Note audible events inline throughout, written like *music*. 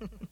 Janela *laughs*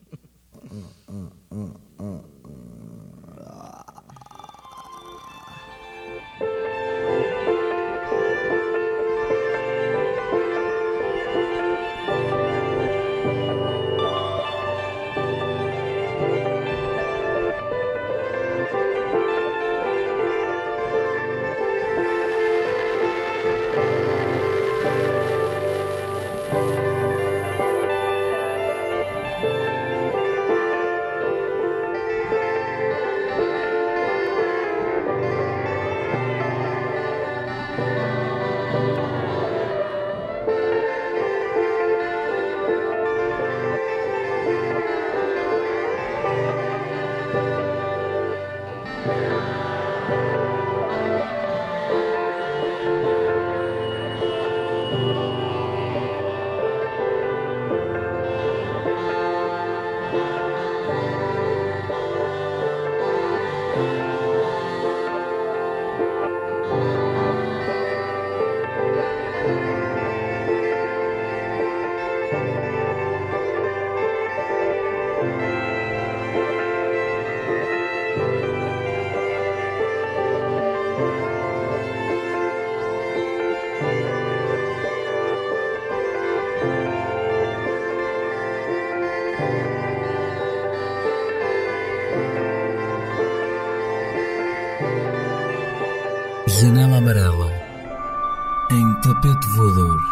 amarela. Em tapete voador.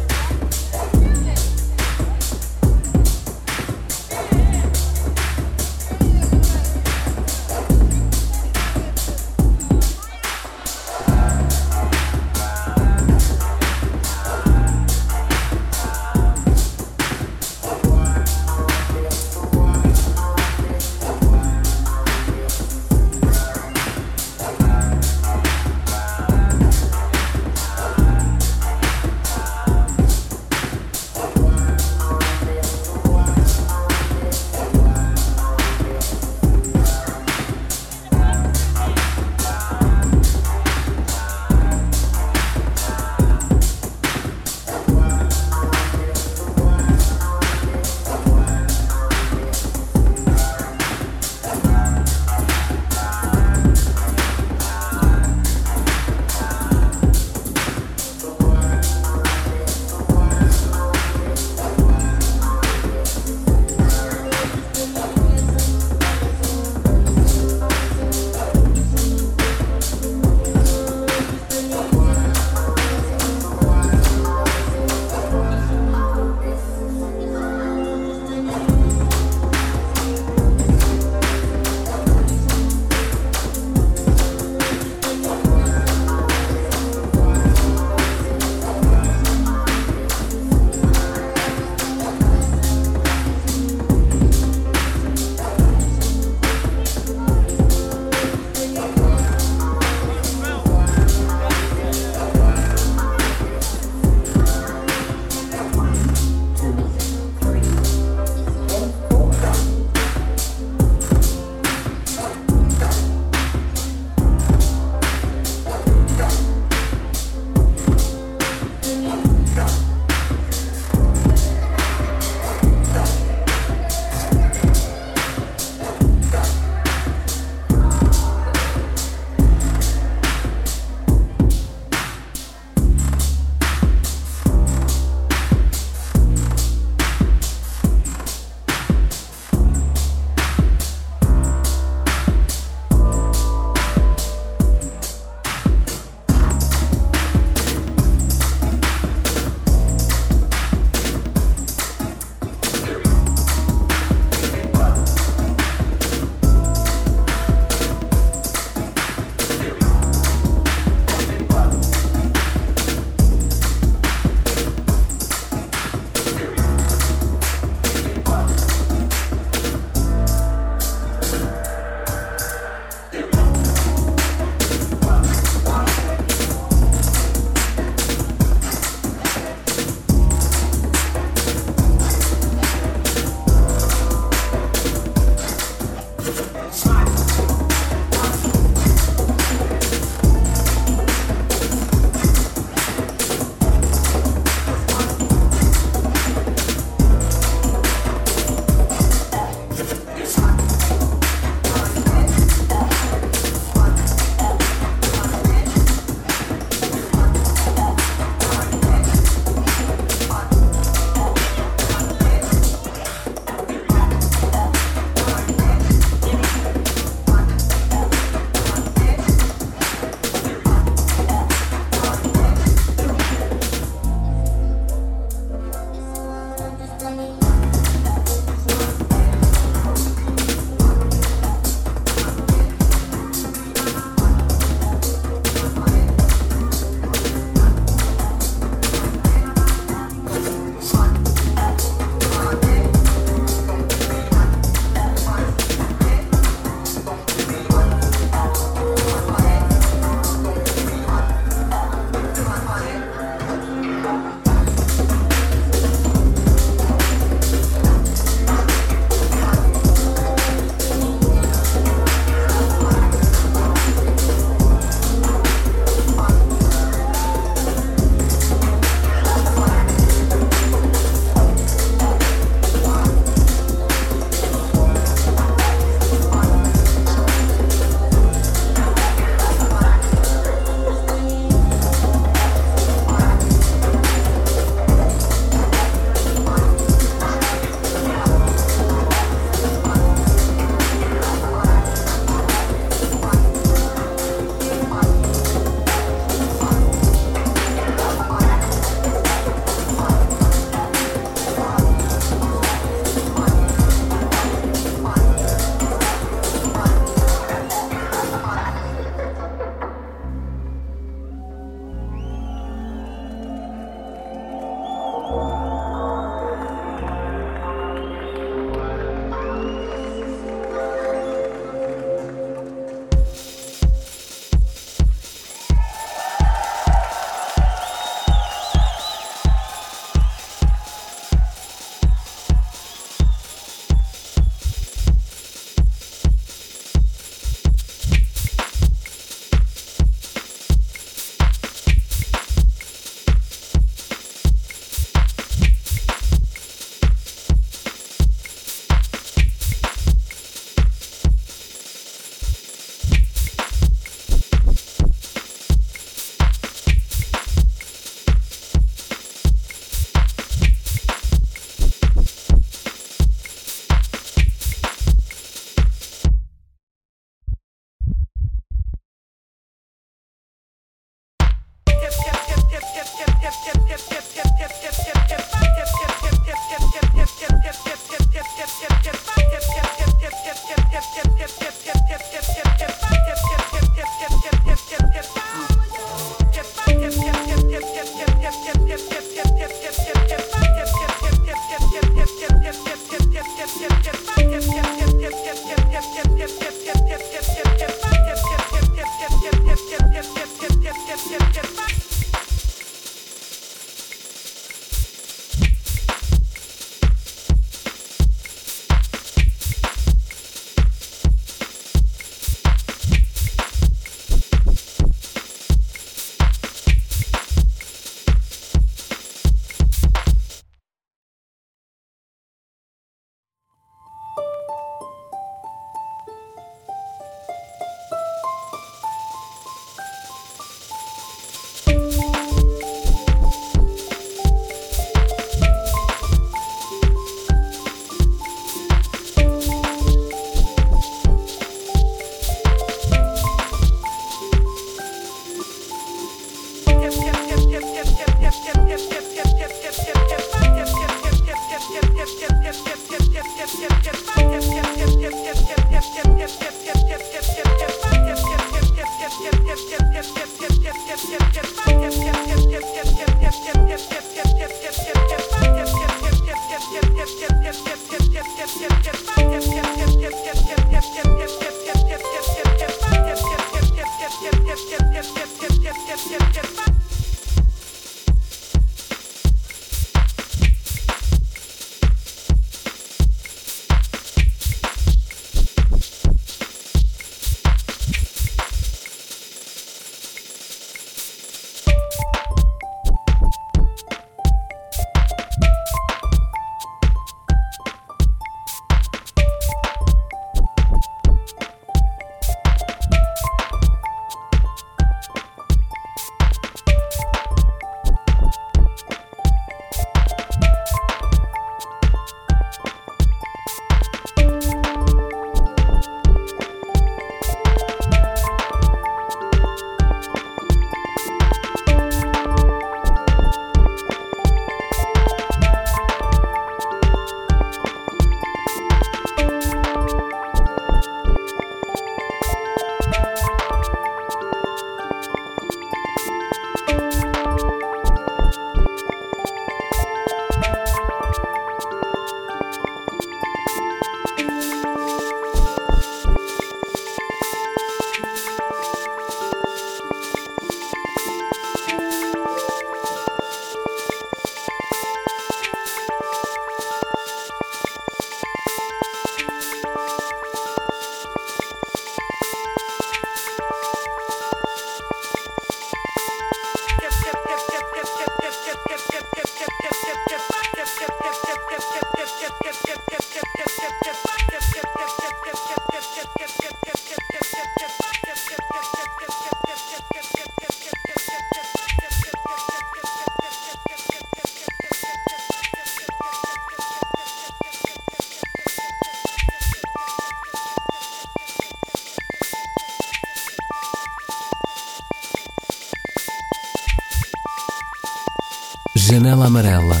Janela amarela.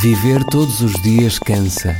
Viver todos os dias cansa.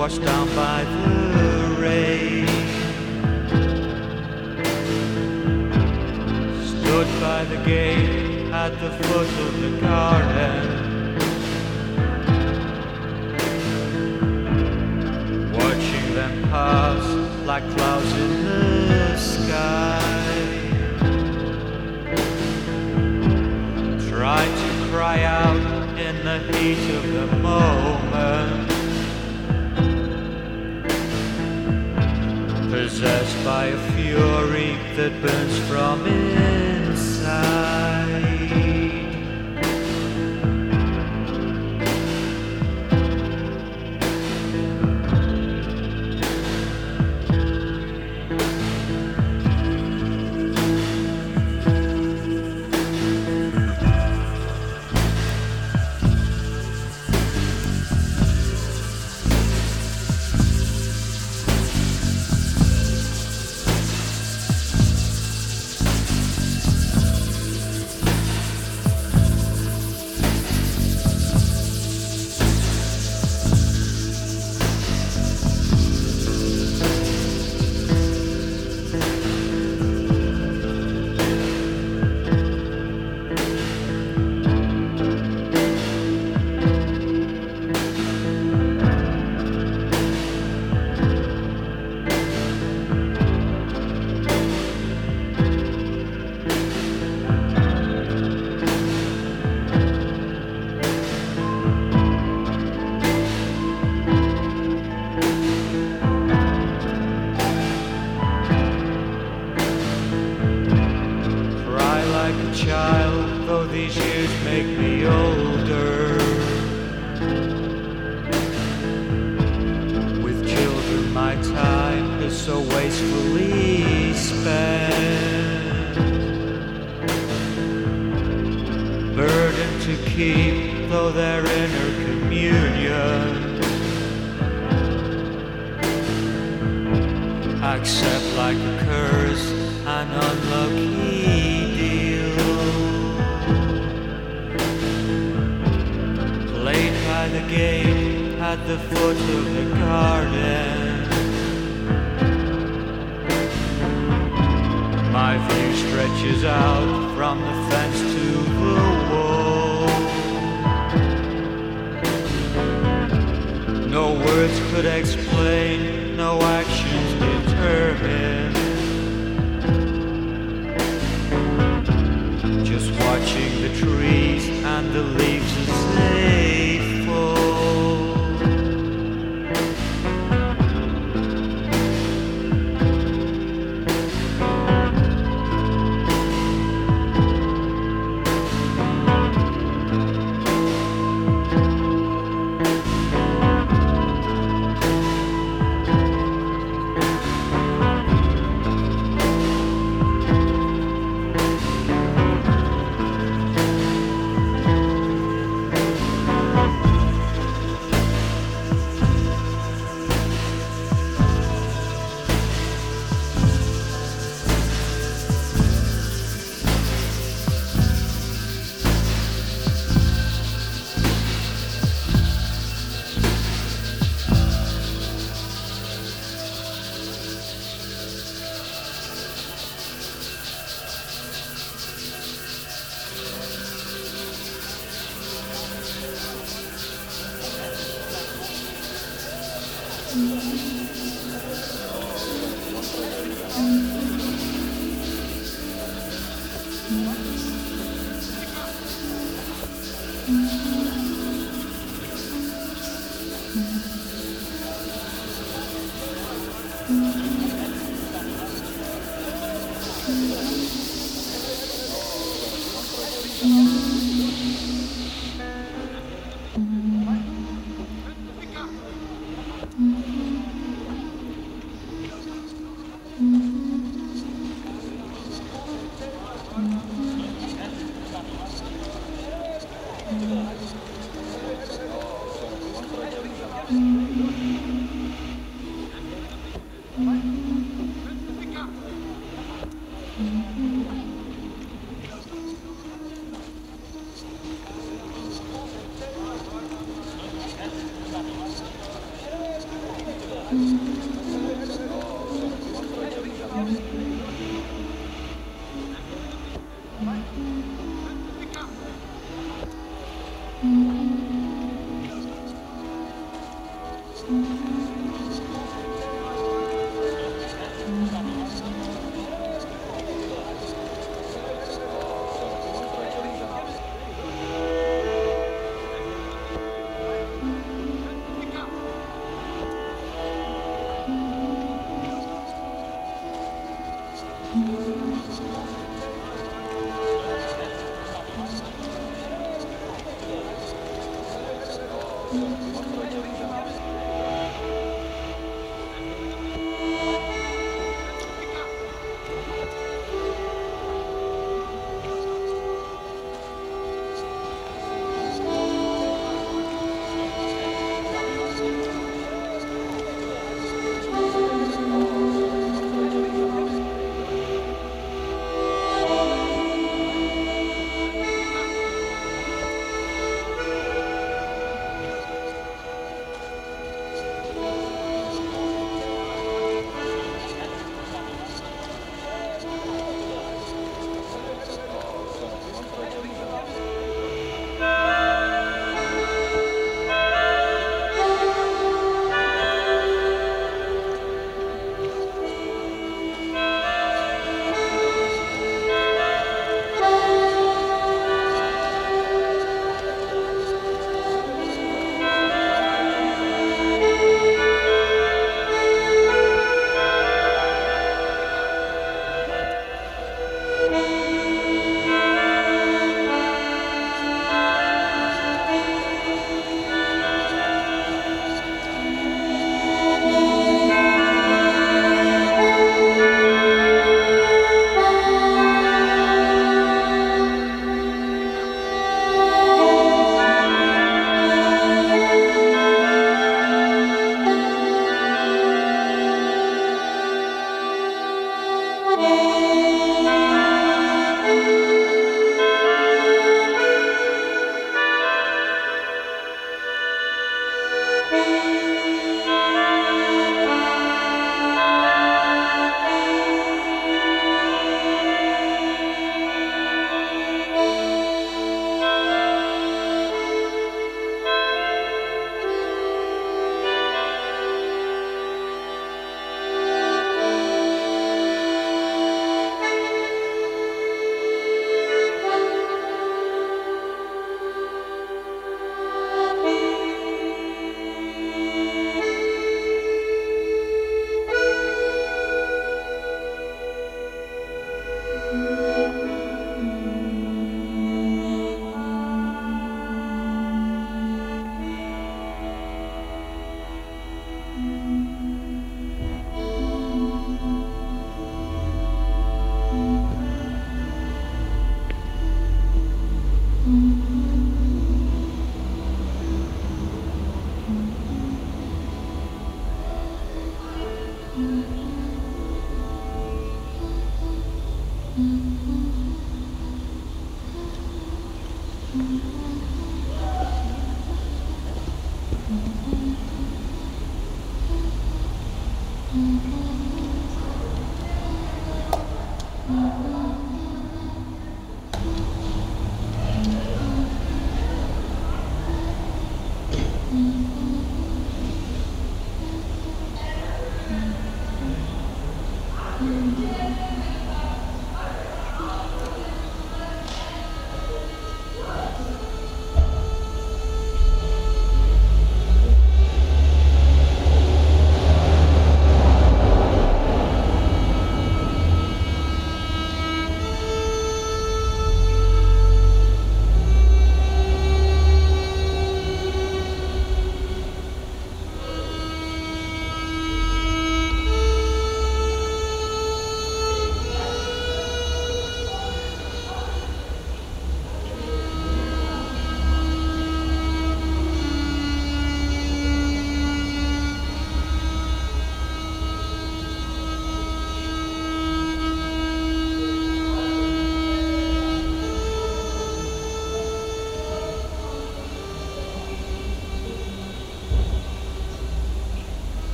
washed down by the rain. Stood by the gate at the foot of the garden. Watching them pass like clouds in the sky. Try to cry out in the heat of the moment. possessed by a fury that burns from inside.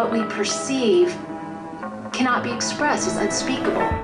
What we perceive cannot be expressed, is unspeakable.